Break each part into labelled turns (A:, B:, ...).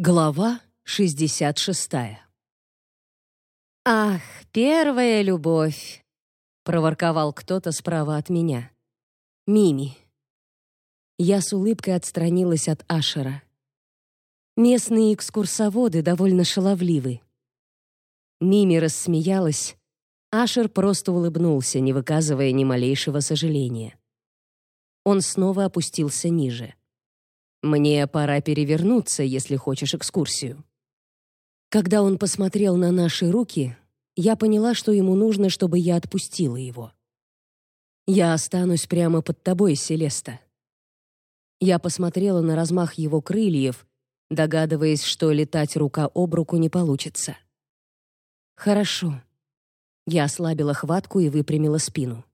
A: Глава 66. «Ах, первая любовь!» — проворковал кто-то справа от меня. «Мими». Я с улыбкой отстранилась от Ашера. Местные экскурсоводы довольно шаловливы. Мими рассмеялась. Ашер просто улыбнулся, не выказывая ни малейшего сожаления. Он снова опустился ниже. Мне пора перевернуться, если хочешь экскурсию. Когда он посмотрел на наши руки, я поняла, что ему нужно, чтобы я отпустила его. Я останусь прямо под тобой, Селеста. Я посмотрела на размах его крыльев, догадываясь, что летать рука об руку не получится. Хорошо. Я ослабила хватку и выпрямила спину.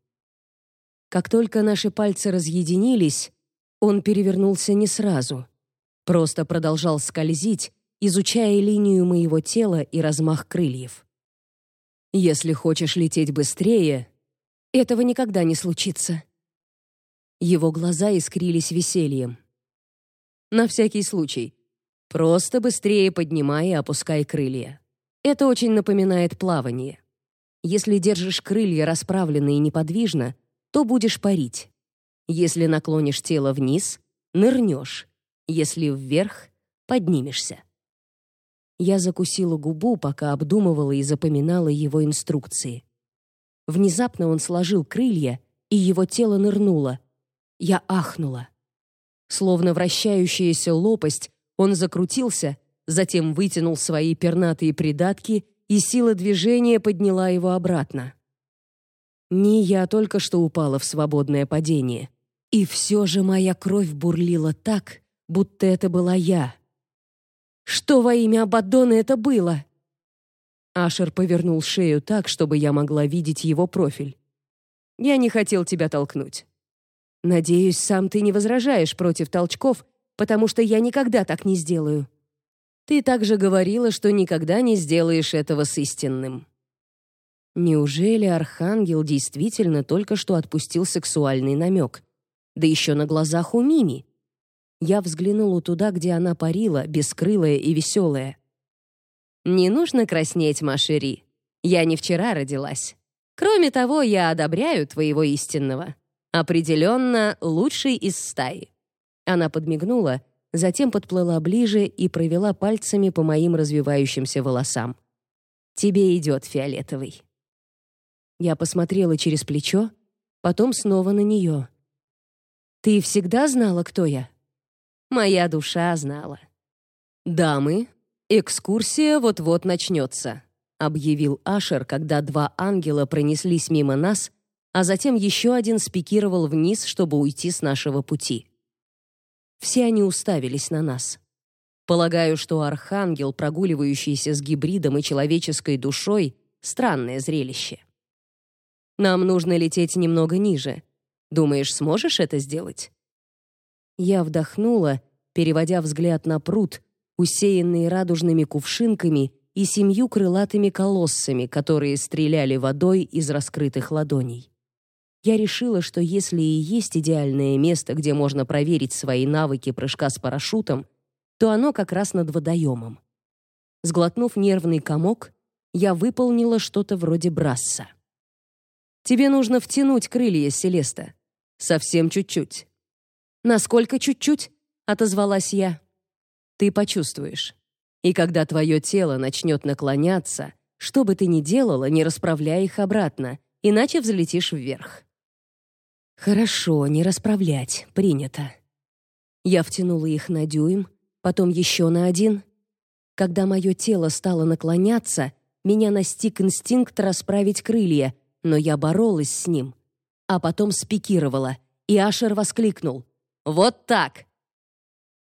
A: Как только наши пальцы разъединились, он перевернулся не сразу, просто продолжал скользить, изучая линию моего тела и размах крыльев. Если хочешь лететь быстрее, этого никогда не случится. Его глаза искрились весельем. На всякий случай, просто быстрее поднимай и опускай крылья. Это очень напоминает плавание. Если держишь крылья расправленно и неподвижно, то будешь парить. Если наклонишь тело вниз, нырнешь. Если вверх, поднимешься. Я закусила губу, пока обдумывала и запоминала его инструкции. Внезапно он сложил крылья, и его тело нырнуло. Я ахнула. Словно вращающаяся лопасть, он закрутился, затем вытянул свои пернатые придатки, и сила движения подняла его обратно. Не я только что упала в свободное падение. И все же моя кровь бурлила так, будто это была я. Что во имя Абаддона это было? Ашер повернул шею так, чтобы я могла видеть его профиль. Я не хотел тебя толкнуть. Надеюсь, сам ты не возражаешь против толчков, потому что я никогда так не сделаю. Ты также говорила, что никогда не сделаешь этого с истинным. Неужели архангел действительно только что отпустил сексуальный намек? Да еще на глазах у Мими. Я взглянула туда, где она парила, бескрылая и веселая. «Не нужно краснеть, Машери. Я не вчера родилась. Кроме того, я одобряю твоего истинного. Определенно, лучший из стаи». Она подмигнула, затем подплыла ближе и провела пальцами по моим развивающимся волосам. «Тебе идет фиолетовый». Я посмотрела через плечо, потом снова на нее. Ты всегда знала, кто я? Моя душа знала. Дамы, экскурсия вот-вот начнется, объявил Ашер, когда два ангела пронеслись мимо нас, а затем еще один спикировал вниз, чтобы уйти с нашего пути. Все они уставились на нас. Полагаю, что архангел, прогуливающийся с гибридом и человеческой душой, странное зрелище. Нам нужно лететь немного ниже, Думаешь, сможешь это сделать?» Я вдохнула, переводя взгляд на пруд, усеянный радужными кувшинками и семью крылатыми колоссами, которые стреляли водой из раскрытых ладоней. Я решила, что если и есть идеальное место, где можно проверить свои навыки прыжка с парашютом, то оно как раз над водоемом. Сглотнув нервный комок, я выполнила что-то вроде брасса. «Тебе нужно втянуть крылья, Селеста. Совсем чуть-чуть. Насколько чуть-чуть? отозвалась я. Ты почувствуешь. И когда твое тело начнет наклоняться, что бы ты ни делала, не расправляй их обратно, иначе взлетишь вверх. Хорошо, не расправлять, принято. Я втянула их на дюйм, потом еще на один. Когда мое тело стало наклоняться, меня настиг инстинкт расправить крылья, но я боролась с ним а потом спикировала, и Ашер воскликнул. «Вот так!»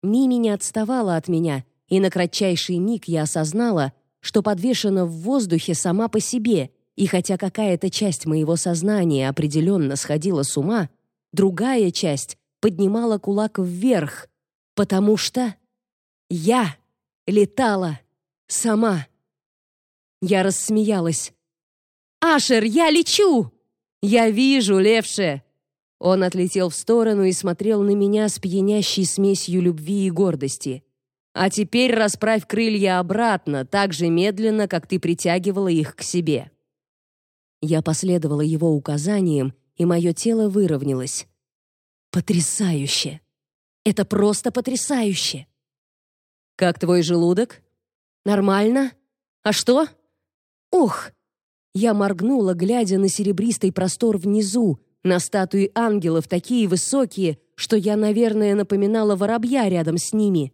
A: Мими не отставала от меня, и на кратчайший миг я осознала, что подвешена в воздухе сама по себе, и хотя какая-то часть моего сознания определенно сходила с ума, другая часть поднимала кулак вверх, потому что я летала сама. Я рассмеялась. «Ашер, я лечу!» «Я вижу, левше!» Он отлетел в сторону и смотрел на меня с пьянящей смесью любви и гордости. А теперь расправь крылья обратно, так же медленно, как ты притягивала их к себе. Я последовала его указаниям, и мое тело выровнялось. Потрясающе! Это просто потрясающе! Как твой желудок? Нормально? А что? Ух! Я моргнула, глядя на серебристый простор внизу, на статуи ангелов, такие высокие, что я, наверное, напоминала воробья рядом с ними.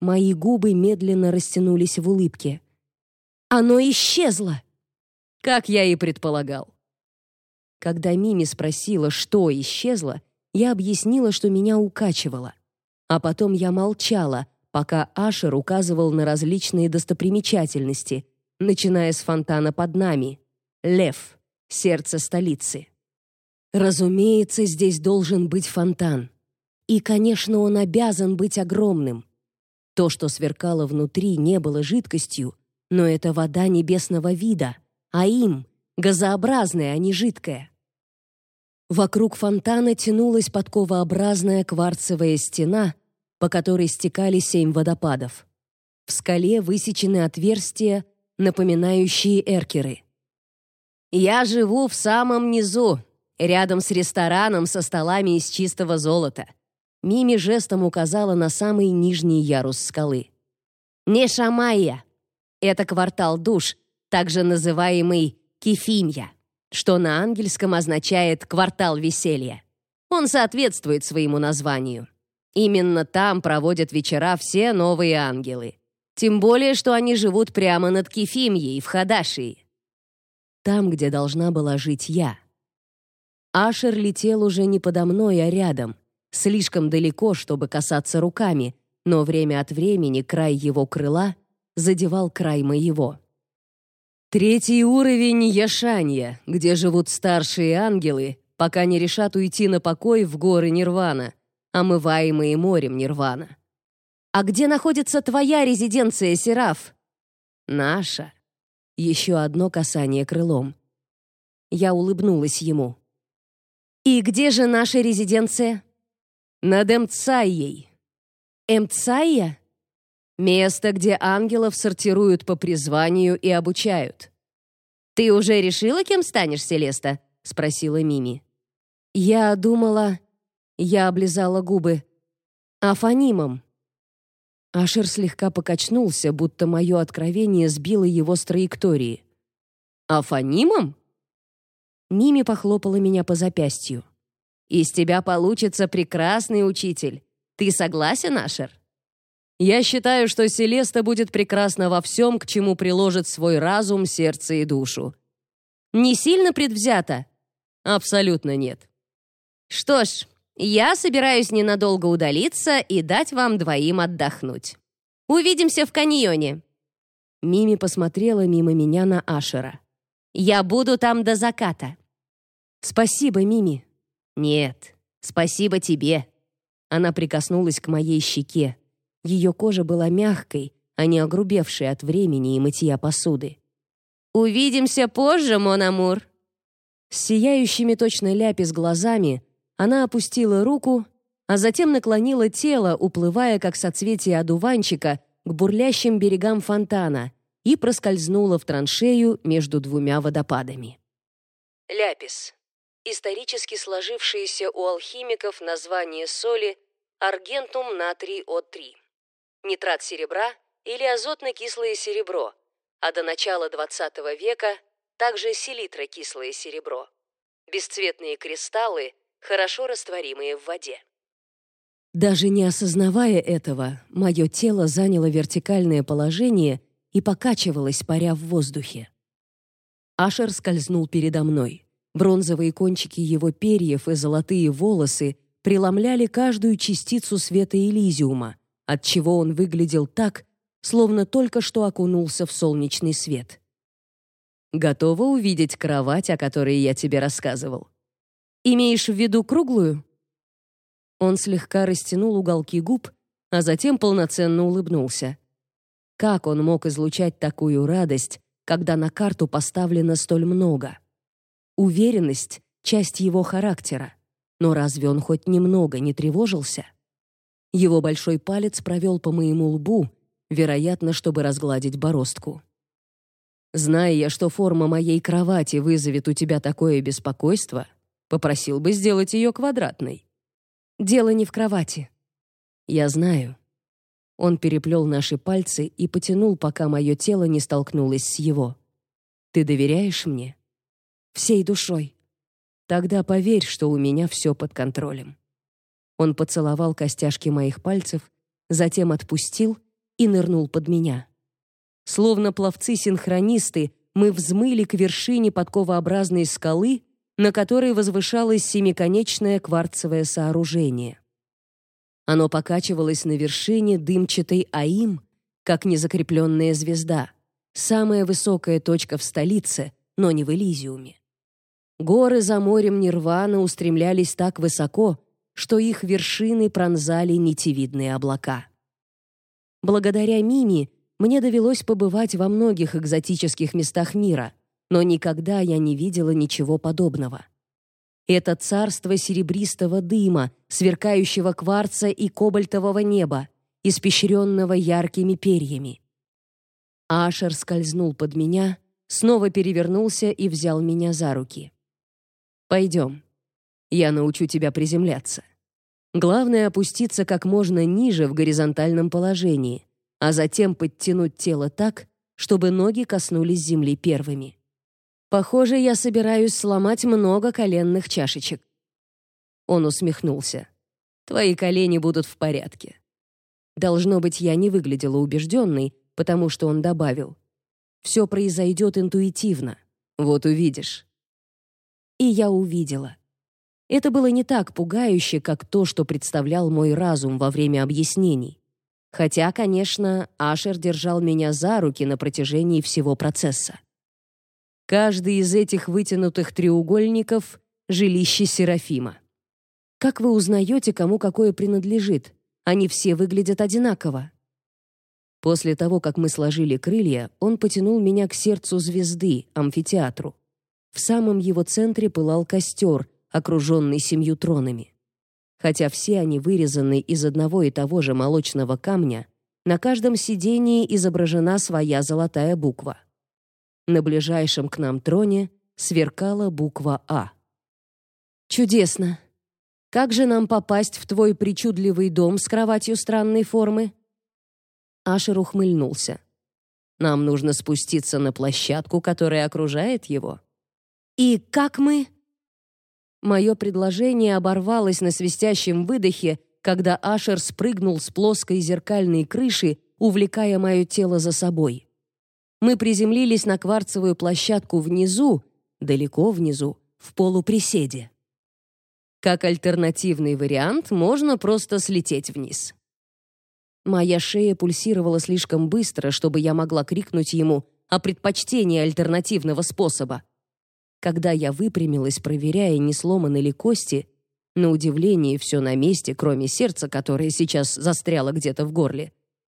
A: Мои губы медленно растянулись в улыбке. Оно исчезло! Как я и предполагал. Когда Мими спросила, что исчезло, я объяснила, что меня укачивало. А потом я молчала, пока Ашер указывал на различные достопримечательности, начиная с фонтана под нами. Лев, сердце столицы. Разумеется, здесь должен быть фонтан. И, конечно, он обязан быть огромным. То, что сверкало внутри, не было жидкостью, но это вода небесного вида, а им — газообразная, а не жидкая. Вокруг фонтана тянулась подковообразная кварцевая стена, по которой стекали семь водопадов. В скале высечены отверстия, напоминающие эркеры. «Я живу в самом низу», рядом с рестораном со столами из чистого золота. Мими жестом указала на самый нижний ярус скалы. Не Шамайя. Это квартал душ, также называемый Кефимья, что на ангельском означает «квартал веселья». Он соответствует своему названию. Именно там проводят вечера все новые ангелы. Тем более, что они живут прямо над Кефимьей, в Хадашии. Там, где должна была жить я — Ашер летел уже не подо мной, а рядом, слишком далеко, чтобы касаться руками, но время от времени край его крыла задевал край моего. Третий уровень Яшанья, где живут старшие ангелы, пока не решат уйти на покой в горы Нирвана, омываемые морем Нирвана. А где находится твоя резиденция, Сераф? Наша. Еще одно касание крылом. Я улыбнулась ему. «И где же наша резиденция?» «Над Эмцайей». «Эмцайя?» «Место, где ангелов сортируют по призванию и обучают». «Ты уже решила, кем станешь, Селеста?» — спросила Мими. «Я думала...» Я облизала губы. «Афанимом». Ашер слегка покачнулся, будто мое откровение сбило его с траектории. «Афанимом?» Мими похлопала меня по запястью. «Из тебя получится прекрасный учитель. Ты согласен, Ашер?» «Я считаю, что Селеста будет прекрасна во всем, к чему приложит свой разум, сердце и душу». «Не сильно предвзято?» «Абсолютно нет». «Что ж, я собираюсь ненадолго удалиться и дать вам двоим отдохнуть. Увидимся в каньоне». Мими посмотрела мимо меня на Ашера. Я буду там до заката. Спасибо, Мими. Нет, спасибо тебе. Она прикоснулась к моей щеке. Ее кожа была мягкой, а не огрубевшей от времени и мытья посуды. Увидимся позже, мон амур. С сияющими точно ляпис глазами она опустила руку, а затем наклонила тело, уплывая как соцветие одуванчика к бурлящим берегам фонтана, и проскользнула в траншею между двумя водопадами. Ляпис. Исторически сложившееся у алхимиков название соли аргентум натрий О3. Нитрат серебра или азотно-кислое серебро, а до начала XX века также селитрокислое серебро. Бесцветные кристаллы, хорошо растворимые в воде. Даже не осознавая этого, мое тело заняло вертикальное положение и покачивалась, паря в воздухе. Ашер скользнул передо мной. Бронзовые кончики его перьев и золотые волосы преломляли каждую частицу света Элизиума, отчего он выглядел так, словно только что окунулся в солнечный свет. Готова увидеть кровать, о которой я тебе рассказывал? Имеешь в виду круглую? Он слегка растянул уголки губ, а затем полноценно улыбнулся. Как он мог излучать такую радость, когда на карту поставлено столь много? Уверенность — часть его характера. Но разве он хоть немного не тревожился? Его большой палец провел по моему лбу, вероятно, чтобы разгладить бороздку. Зная я, что форма моей кровати вызовет у тебя такое беспокойство, попросил бы сделать ее квадратной. Дело не в кровати. Я знаю. Он переплел наши пальцы и потянул, пока мое тело не столкнулось с его. Ты доверяешь мне? Всей душой. Тогда поверь, что у меня все под контролем. Он поцеловал костяшки моих пальцев, затем отпустил и нырнул под меня. Словно пловцы-синхронисты, мы взмыли к вершине подковообразной скалы, на которой возвышалось семиконечное кварцевое сооружение. Оно покачивалось на вершине дымчатой Аим, как незакрепленная звезда, самая высокая точка в столице, но не в Элизиуме. Горы за морем Нирваны устремлялись так высоко, что их вершины пронзали нитевидные облака. Благодаря Мими мне довелось побывать во многих экзотических местах мира, но никогда я не видела ничего подобного. Это царство серебристого дыма, сверкающего кварца и кобальтового неба, испещренного яркими перьями. Ашер скользнул под меня, снова перевернулся и взял меня за руки. «Пойдем. Я научу тебя приземляться. Главное — опуститься как можно ниже в горизонтальном положении, а затем подтянуть тело так, чтобы ноги коснулись земли первыми. Похоже, я собираюсь сломать много коленных чашечек. Он усмехнулся. Твои колени будут в порядке. Должно быть, я не выглядела убежденной, потому что он добавил: все произойдет интуитивно. Вот увидишь. И я увидела. Это было не так пугающе, как то, что представлял мой разум во время объяснений. Хотя, конечно, Ашер держал меня за руки на протяжении всего процесса. Каждый из этих вытянутых треугольников — жилище Серафима. Как вы узнаете, кому какое принадлежит? Они все выглядят одинаково. После того, как мы сложили крылья, он потянул меня к сердцу звезды, амфитеатру. В самом его центре пылал костер, окруженный семью тронами. Хотя все они вырезаны из одного и того же молочного камня, на каждом сидении изображена своя золотая буква. На ближайшем к нам троне сверкала буква А. Чудесно. Как же нам попасть в твой причудливый дом с кроватью странной формы? Ашер ухмыльнулся. Нам нужно спуститься на площадку, которая окружает его. И как мы? Мое предложение оборвалось на свистящем выдохе, когда Ашер спрыгнул с плоской зеркальной крыши, увлекая мое тело за собой. Мы приземлились на кварцевую площадку внизу, далеко внизу, в полуприседе. Как альтернативный вариант, можно просто слететь вниз. Моя шея пульсировала слишком быстро, чтобы я могла крикнуть ему о предпочтении альтернативного способа. Когда я выпрямилась, проверяя, не сломаны ли кости, на удивление все на месте, кроме сердца, которое сейчас застряло где-то в горле,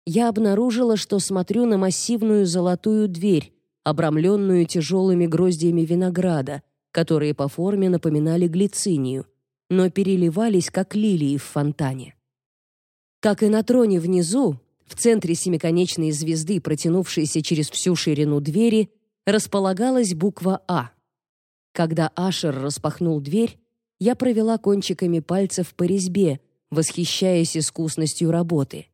A: я обнаружила, что смотрю на массивную золотую дверь, обрамленную тяжелыми гроздьями винограда, которые по форме напоминали глицинию, но переливались, как лилии в фонтане. Как и на троне внизу, в центре семиконечной звезды, протянувшейся через всю ширину двери, располагалась буква «А». Когда Ашер распахнул дверь, я провела кончиками пальцев по резьбе, восхищаясь искусностью работы.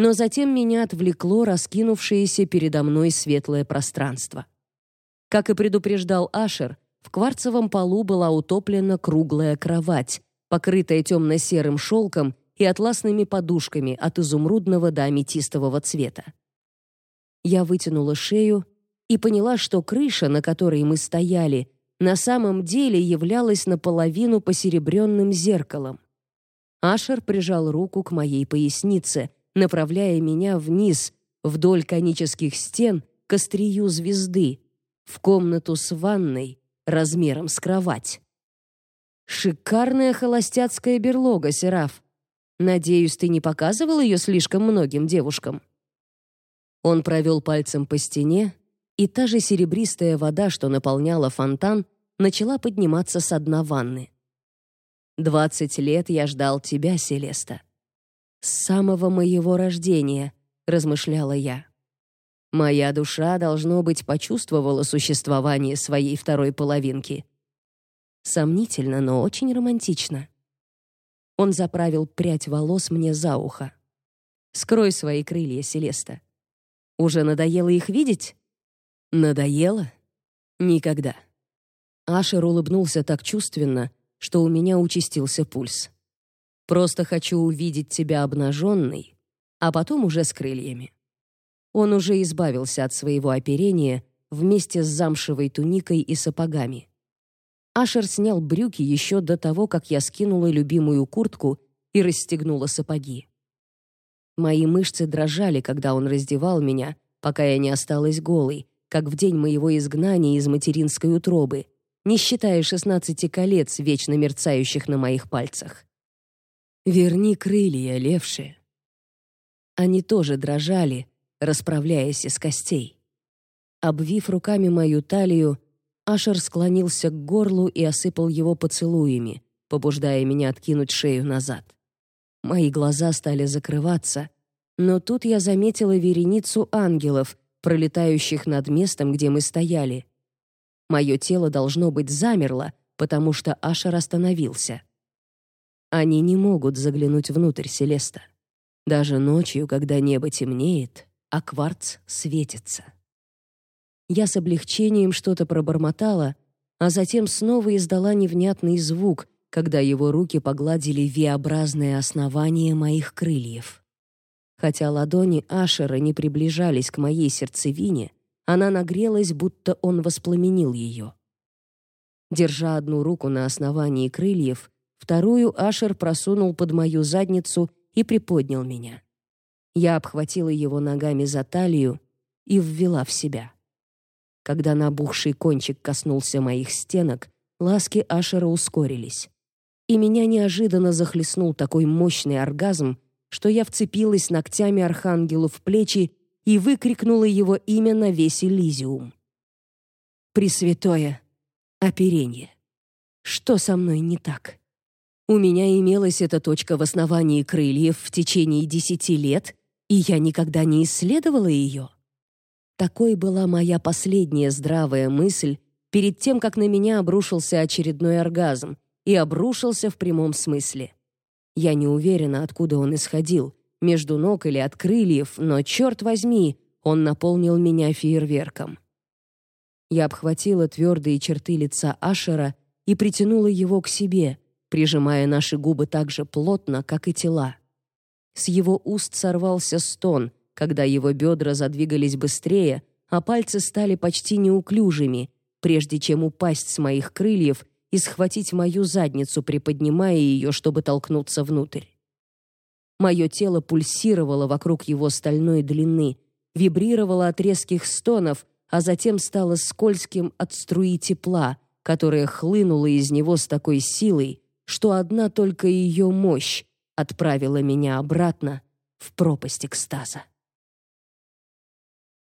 A: Но затем меня отвлекло раскинувшееся передо мной светлое пространство. Как и предупреждал Ашер, в кварцевом полу была утоплена круглая кровать, покрытая темно-серым шелком и атласными подушками от изумрудного до аметистового цвета. Я вытянула шею и поняла, что крыша, на которой мы стояли, на самом деле являлась наполовину посеребренным зеркалом. Ашер прижал руку к моей пояснице, направляя меня вниз, вдоль конических стен, к острию звезды, в комнату с ванной размером с кровать. Шикарная холостяцкая берлога, Сераф. Надеюсь, ты не показывал ее слишком многим девушкам. Он провел пальцем по стене, и та же серебристая вода, что наполняла фонтан, начала подниматься с дна ванны. «Двадцать лет я ждал тебя, Селеста. С самого моего рождения, размышляла я. Моя душа должно быть почувствовала существование своей второй половинки. Сомнительно, но очень романтично. Он заправил прядь волос мне за ухо. Скрой свои крылья, Селеста. Уже надоело их видеть? Надоело? Никогда. Ашер улыбнулся так чувственно, что у меня участился пульс. Просто хочу увидеть тебя обнаженной, а потом уже с крыльями. Он уже избавился от своего оперения вместе с замшевой туникой и сапогами. Ашер снял брюки еще до того, как я скинула любимую куртку и расстегнула сапоги. Мои мышцы дрожали, когда он раздевал меня, пока я не осталась голой, как в день моего изгнания из материнской утробы, не считая шестнадцати колец, вечно мерцающих на моих пальцах. «Верни крылья, левши». Они тоже дрожали, расправляясь из костей. Обвив руками мою талию, Ашер склонился к горлу и осыпал его поцелуями, побуждая меня откинуть шею назад. Мои глаза стали закрываться, но тут я заметила вереницу ангелов, пролетающих над местом, где мы стояли. Мое тело должно быть замерло, потому что Ашер остановился. Они не могут заглянуть внутрь Селеста. Даже ночью, когда небо темнеет, а кварц светится. Я с облегчением что-то пробормотала, а затем снова издала невнятный звук, когда его руки погладили V-образное основание моих крыльев. Хотя ладони Ашера не приближались к моей сердцевине, она нагрелась, будто он воспламенил ее. Держа одну руку на основании крыльев, вторую Ашер просунул под мою задницу и приподнял меня. Я обхватила его ногами за талию и ввела в себя. Когда набухший кончик коснулся моих стенок, ласки Ашера ускорились. И меня неожиданно захлестнул такой мощный оргазм, что я вцепилась ногтями архангелу в плечи и выкрикнула его имя на весь Элизиум. Пресвятое оперение. Что со мной не так? У меня имелась эта точка в основании крыльев в течение десяти лет, и я никогда не исследовала ее. Такой была моя последняя здравая мысль перед тем, как на меня обрушился очередной оргазм, и обрушился в прямом смысле. Я не уверена, откуда он исходил, между ног или от крыльев, но, черт возьми, он наполнил меня фейерверком. Я обхватила твердые черты лица Ашера и притянула его к себе, прижимая наши губы так же плотно, как и тела. С его уст сорвался стон, когда его бедра задвигались быстрее, а пальцы стали почти неуклюжими, прежде чем упасть с моих крыльев и схватить мою задницу, приподнимая ее, чтобы толкнуться внутрь. Мое тело пульсировало вокруг его стальной длины, вибрировало от резких стонов, а затем стало скользким от струи тепла, которая хлынула из него с такой силой, что одна только ее мощь отправила меня обратно в пропасть экстаза.